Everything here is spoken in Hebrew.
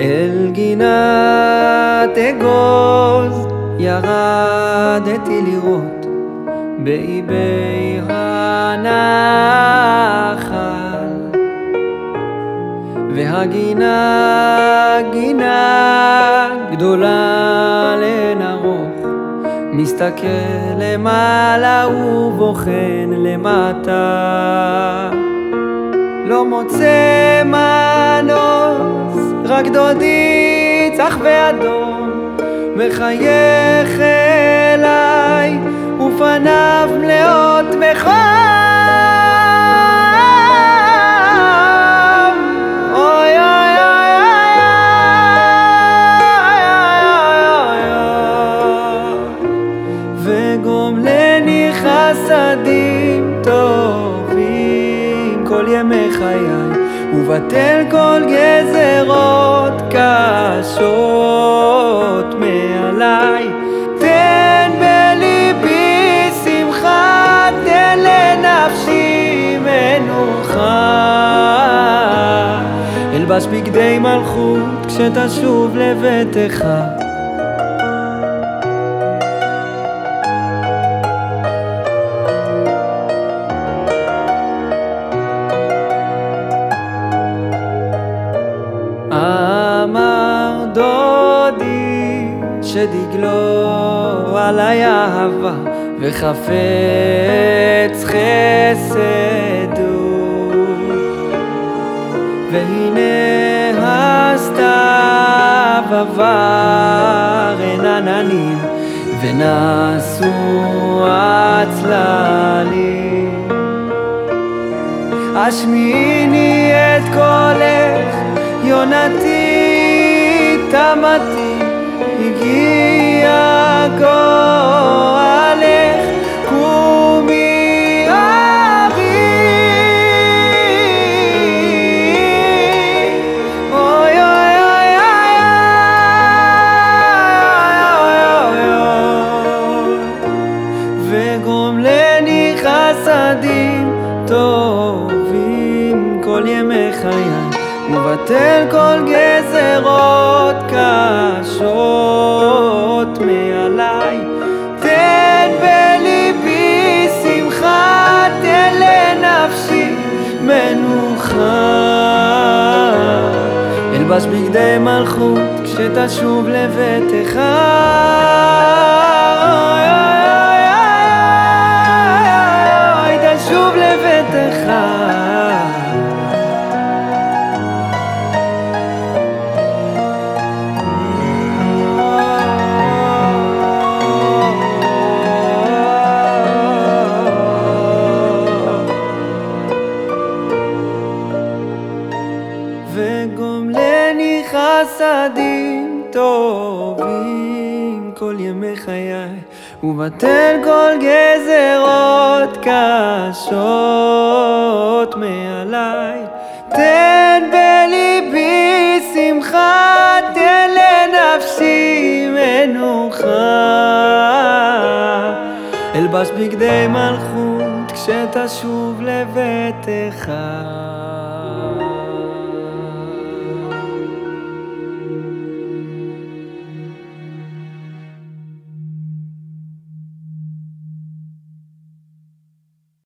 אל גינת אגוז ירדתי לראות באיבי הנחל. והגינה גינה גדולה לאין ארוך מסתכל למעלה ובוחן למטה. לא מוצא מנוס, רק דודי צח ואדום מחייך אליי ופניו מלאות בחום ימי חיי ובטל כל גזרות קשות מעליי. תן בליבי שמחה תן לנפשי מנוחה. אלבש בגדי מלכות כשתשוב לביתך שדגלו עלי אהבה וחפץ חסד והנה הסתיו עבר אין עננים ונעשו הצללים. השמיעיני את קולך יונתי תמתי אבי אוי אוי אוי אוי וגומלני חסדים טובים ובטל כל גזרות קשות מעליי תן בליבי שמחה תן לנפשי מנוחה אלבש בגדי מלכות כשתשוב לביתך תשוב לביתך חסדים טובים כל ימי חיי ובטל כל גזרות קשות מעליי. תן בליבי שמחה תן לנפשי מנוחה. אלבש בגדי מלכות כשתשוב לביתך